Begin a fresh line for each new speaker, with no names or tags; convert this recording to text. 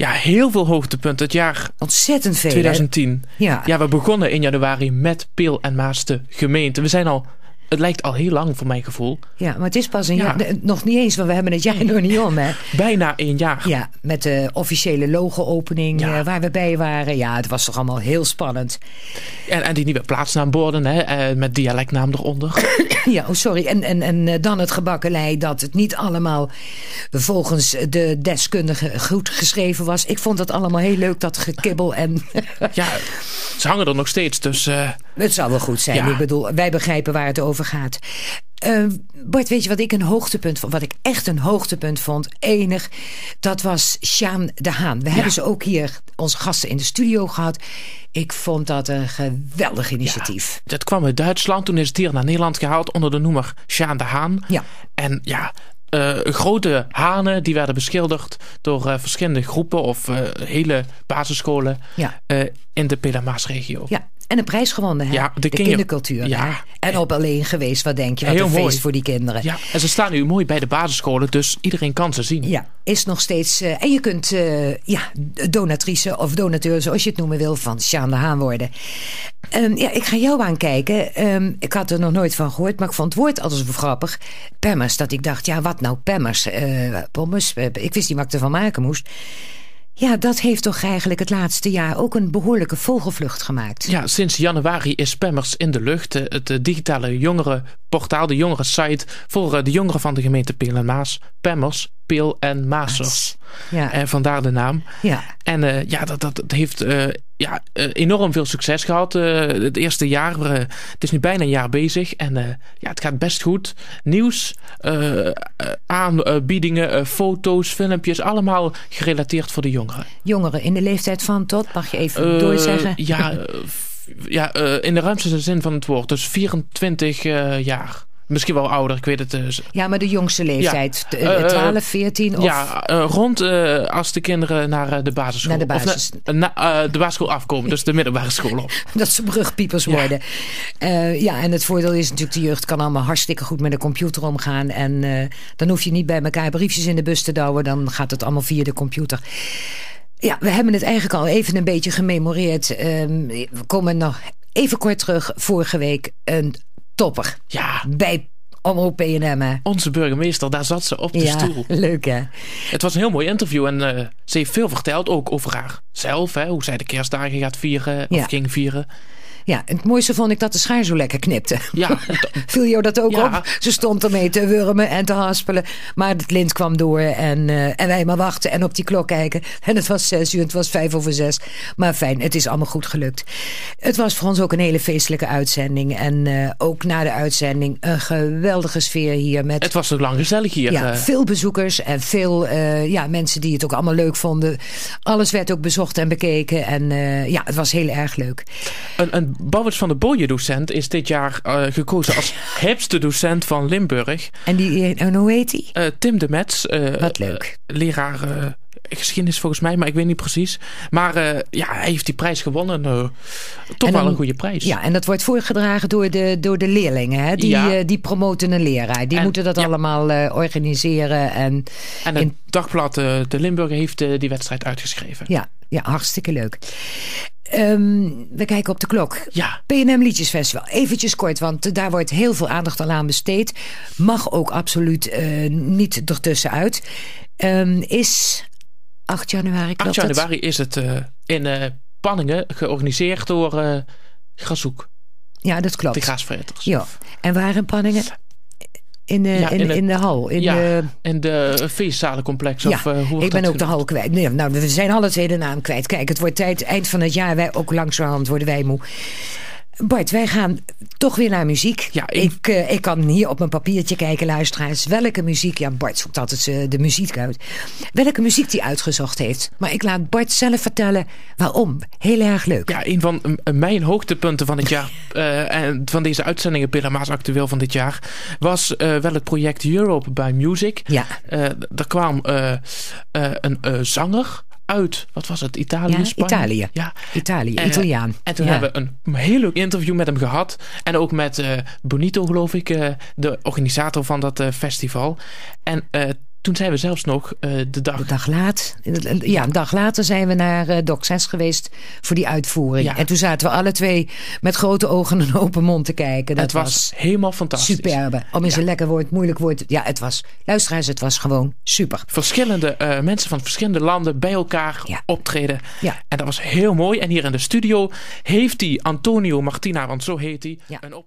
Ja, heel veel hoogtepunten. Het jaar
Ontzettend veel. hè?
2010.
Ja.
Ja, we begonnen in januari met Peel en Maas de gemeente. We zijn al, het lijkt al heel lang voor mijn gevoel.
ja, maar het is pas een
Ja.
jaar. Nog niet eens, want we hebben het jaar nog niet om. Hè?
Bijna één jaar.
Ja, met de officiële logo-opening
Ja.
eh, waar we bij waren. Ja, het was toch allemaal heel spannend.
En, en die nieuwe plaatsnaamborden hè, eh, met dialectnaam eronder.
Ja, oh sorry. En, en, en eh, dan het gebakkelei dat het niet allemaal volgens de deskundige goed geschreven was. Ik vond het allemaal heel leuk, dat gekibbel. En
ja, ze hangen er nog steeds. Dus eh,
het zou wel goed zijn.
Ja.
Ik bedoel, wij begrijpen waar het over gaat. Eh, Bart, weet je wat ik een hoogtepunt vond? Wat ik echt een hoogtepunt vond, enig, dat was Sjaan de Haan. We hebben ze ook hier, onze gasten in de studio gehad. Ik vond dat een geweldig initiatief.
dat kwam uit Duitsland. Toen is het hier naar Nederland gehaald onder de noemer Sjaan de Haan.
Ja.
En ja, eh, grote hanen die werden beschilderd door eh, verschillende groepen of eh, hele basisscholen
Ja.
in de Pelamaas-regio.
Ja, en een prijs gewonnen, hè?
Ja, de
de,
kin-
kindercultuur.
Ja.
hè? En op alleen geweest, wat denk je? Wat
Heel
een
mooi.
feest voor die kinderen.
Ja, en ze staan nu mooi bij de basisscholen, dus iedereen kan ze zien.
Ja, is nog steeds. eh, en je kunt eh, ja, donatrice of donateur, zoals je het noemen wil, van Sjaan de Haan worden. Ehm, ja, ik ga jou aankijken. Ehm, ik had er nog nooit van gehoord, maar ik vond het woord altijd zo grappig. Pemmers, dat ik dacht, ja, wat nou pemmers? Eh, pommes, ik wist niet wat ik ervan maken moest. Ja, dat heeft toch eigenlijk het laatste jaar ook een behoorlijke vogelvlucht gemaakt.
Ja, sinds januari is Spammers in de lucht. Het digitale jongerenportaal, de jongerensite voor eh, de jongeren van de gemeente Peel en Maas. Pammers, Peel en Maasers.
Ja,
En vandaar de naam.
ja.
En eh, ja, dat, dat, dat heeft eh, ja, eh, enorm veel succes gehad. eh, het eerste jaar. eh, het is nu bijna een jaar bezig. En eh, ja, het gaat best goed. Nieuws, eh, eh, aanbiedingen, eh, foto's, filmpjes. Allemaal gerelateerd voor de jongeren.
Jongeren in de leeftijd van tot, mag je even
Eh,
doorzeggen?
Ja, eh, ja eh, in de ruimste zin van het woord. Dus 24 eh, jaar. Misschien wel ouder, ik weet het. eh, z-
Ja, maar de jongste leeftijd.
Ja.
t- eh,
Eh,
12, 14 of...
ja, eh, rond eh, als de kinderen naar eh, de basisschool...
Naar de
of na- na- eh, de basisschool afkomen, dus de middelbare school op.
Dat ze brugpiepers
Ja.
worden. Eh, ja, en het voordeel is natuurlijk, de jeugd kan allemaal hartstikke goed met een computer omgaan. En eh, dan hoef je niet bij elkaar briefjes in de bus te douwen. Dan gaat het allemaal via de computer. Ja, we hebben het eigenlijk al even een beetje gememoreerd. Ehm, we komen nog even kort terug. Vorige week een topper
Ja,
bij Omroep PNM.
onze burgemeester, daar zat ze op de
Ja,
stoel.
leuk hè?
Het was een heel mooi interview en eh, ze heeft veel verteld, ook over haar zelf. Hè, hoe zij de kerstdagen gaat vieren,
Ja.
of ging vieren.
Ja, en het mooiste vond ik dat de schaar zo lekker knipte.
Ja,
Viel jou dat ook
Ja.
op? Ze stond ermee te wurmen en te haspelen. Maar het lint kwam door en, eh, en wij maar wachten en op die klok kijken. En het was zes uur, het was vijf over zes. Maar fijn, het is allemaal goed gelukt. Het was voor ons ook een hele feestelijke uitzending. En eh, ook na de uitzending een geweldige sfeer hier. Met
het was ook lang gezellig hier.
ja,
eh.
veel bezoekers en veel ja, mensen die het ook allemaal leuk vonden. Alles werd ook bezocht en bekeken. En ja, het was heel erg leuk.
Een, een Bouwers van de Booien docent is dit jaar eh, gekozen als hipste docent van Limburg.
En, die, en hoe heet die?
Eh, Tim de Mets. eh,
Wat leuk.
eh, leraar eh, geschiedenis volgens mij, maar ik weet niet precies. Maar eh, ja, hij heeft die prijs gewonnen. eh, toch wel een goede prijs.
Ja, en dat wordt voorgedragen door de, door de leerlingen. Hè? Die,
Ja.
eh, die promoten een leraar. Die
En-
moeten dat
ja.
allemaal eh, organiseren. En
En het
in-
dagblad eh, De Limburger heeft eh, die wedstrijd uitgeschreven.
ja, ja, hartstikke leuk. Ehm, we kijken op de klok.
Ja.
PNM Liedjesfestival. Eventjes kort, want eh, daar wordt heel veel aandacht al aan besteed. Mag ook absoluut eh, niet ertussenuit. Ehm is 8 januari,
8
klopt dat?
januari is het eh, in Panningen georganiseerd door Grazoek,
Ja, dat
de
klopt.
graasveretters.
Ja. En waar in Panningen? In de,
Ja,
in,
in
in, de hal. In
ja,
de,
in de feestzalencomplex. of, eh, hoe
ik ben ook de hal kwijt. Nee, nou, we zijn alle twee de naam kwijt. Kijk, het wordt tijd, eind van het jaar. Wij ook langzamerhand worden wij moe. Bart, wij gaan toch weer naar muziek.
Ja, ik-
ik, eh, ik kan hier op mijn papiertje kijken, luisteraars. Welke muziek, ja, Bart zoekt altijd eh, de muziek uit. Welke muziek die uitgezocht heeft. Maar ik laat Bart zelf vertellen waarom. Heel erg leuk.
Ja, een van mijn hoogtepunten van het jaar eh, en van deze uitzendingen Pilamaas actueel van dit jaar was wel het project Europe by Music.
Ja.
Er kwam een zanger uit, wat was het, Italië,
Ja,
Spanje?
Italië.
Ja.
Italië,
Eh,
Italiaan.
En toen
Ja.
hebben we een heel leuk interview met hem gehad. En ook met eh, Bonito, geloof ik, eh, de organisator van dat festival. En eh, toen zijn we zelfs nog uh, de dag...
De dag laat. Ja, een dag later zijn we naar uh, Doc 6 geweest voor die uitvoering. Ja. En toen zaten we alle twee met grote ogen en open mond te kijken. Dat
het was, was helemaal fantastisch.
Superbe. Om eens ja. een lekker woord, moeilijk woord. Ja, het was, luisteraars, het was gewoon super.
Verschillende uh, mensen van verschillende landen bij elkaar ja. optreden. Ja. En dat was heel mooi. En hier in de studio heeft hij, Antonio Martina, want zo heet hij, een optreden.